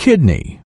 kidney.